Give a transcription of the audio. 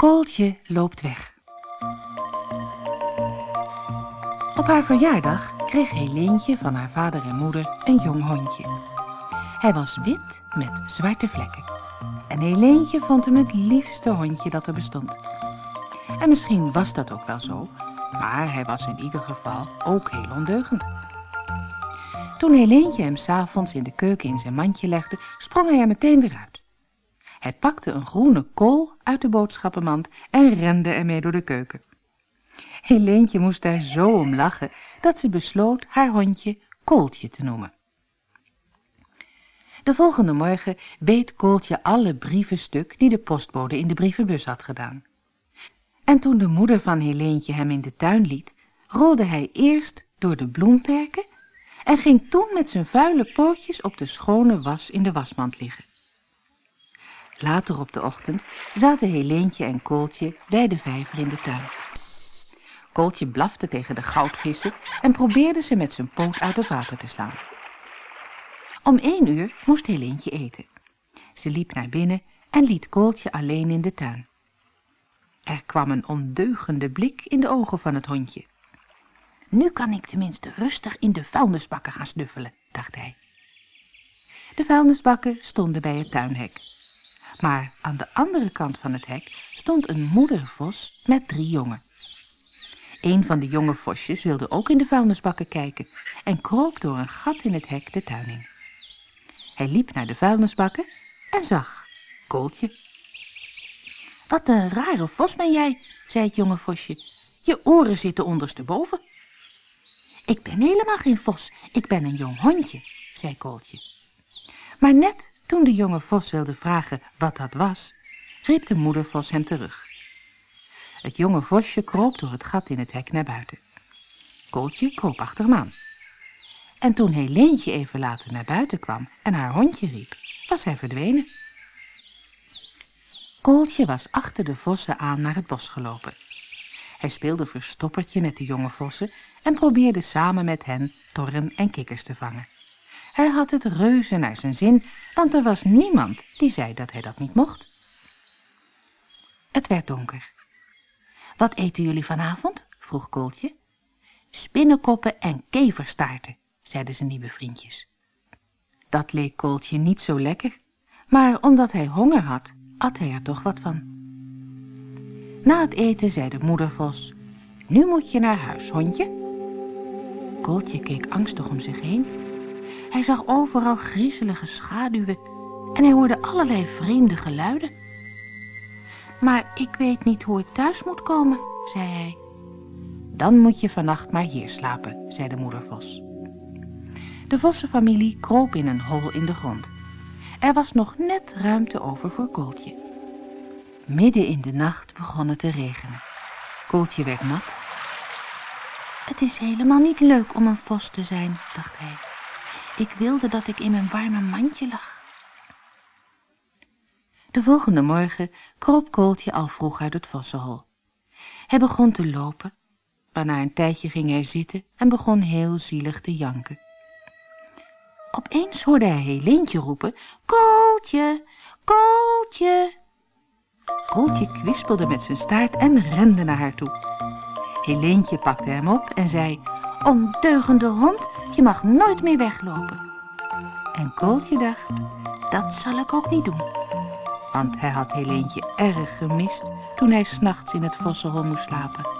Kooltje loopt weg. Op haar verjaardag kreeg Helentje van haar vader en moeder een jong hondje. Hij was wit met zwarte vlekken. En Helentje vond hem het liefste hondje dat er bestond. En misschien was dat ook wel zo, maar hij was in ieder geval ook heel ondeugend. Toen Helentje hem s'avonds in de keuken in zijn mandje legde, sprong hij er meteen weer uit. Hij pakte een groene kool uit de boodschappenmand en rende ermee door de keuken. Helentje moest daar zo om lachen dat ze besloot haar hondje Kooltje te noemen. De volgende morgen beet Kooltje alle brieven stuk die de postbode in de brievenbus had gedaan. En toen de moeder van Helentje hem in de tuin liet, rolde hij eerst door de bloemperken en ging toen met zijn vuile pootjes op de schone was in de wasmand liggen. Later op de ochtend zaten Helentje en Kooltje bij de vijver in de tuin. Kooltje blafte tegen de goudvissen en probeerde ze met zijn poot uit het water te slaan. Om één uur moest Helentje eten. Ze liep naar binnen en liet Kooltje alleen in de tuin. Er kwam een ondeugende blik in de ogen van het hondje. Nu kan ik tenminste rustig in de vuilnisbakken gaan snuffelen, dacht hij. De vuilnisbakken stonden bij het tuinhek. Maar aan de andere kant van het hek stond een moedervos met drie jongen. Een van de jonge vosjes wilde ook in de vuilnisbakken kijken en kroop door een gat in het hek de tuin in. Hij liep naar de vuilnisbakken en zag Kooltje. Wat een rare vos ben jij, zei het jonge vosje. Je oren zitten ondersteboven. Ik ben helemaal geen vos, ik ben een jong hondje, zei Kooltje. Maar net toen de jonge vos wilde vragen wat dat was, riep de moedervos hem terug. Het jonge vosje kroop door het gat in het hek naar buiten. Kooltje kroop achter hem aan. En toen Helentje even later naar buiten kwam en haar hondje riep, was hij verdwenen. Kooltje was achter de vossen aan naar het bos gelopen. Hij speelde verstoppertje met de jonge vossen en probeerde samen met hen torren en kikkers te vangen. Hij had het reuze naar zijn zin, want er was niemand die zei dat hij dat niet mocht. Het werd donker. Wat eten jullie vanavond? vroeg Kooltje. Spinnenkoppen en keverstaarten, zeiden zijn nieuwe vriendjes. Dat leek Kooltje niet zo lekker, maar omdat hij honger had, at hij er toch wat van. Na het eten zei de moedervos, nu moet je naar huis, hondje. Kooltje keek angstig om zich heen. Hij zag overal griezelige schaduwen en hij hoorde allerlei vreemde geluiden. Maar ik weet niet hoe ik thuis moet komen, zei hij. Dan moet je vannacht maar hier slapen, zei de moedervos. De vossenfamilie kroop in een hol in de grond. Er was nog net ruimte over voor Kooltje. Midden in de nacht begon het te regenen. Kooltje werd nat. Het is helemaal niet leuk om een vos te zijn, dacht hij. Ik wilde dat ik in mijn warme mandje lag. De volgende morgen kroop Kooltje al vroeg uit het vossenhol. Hij begon te lopen, maar na een tijdje ging hij zitten en begon heel zielig te janken. Opeens hoorde hij Helentje roepen, Kooltje, Kooltje. Kooltje kwispelde met zijn staart en rende naar haar toe. Helentje pakte hem op en zei, ondeugende hond, je mag nooit meer weglopen. En Kooltje dacht, dat zal ik ook niet doen. Want hij had Helentje erg gemist toen hij s'nachts in het vossenhol moest slapen.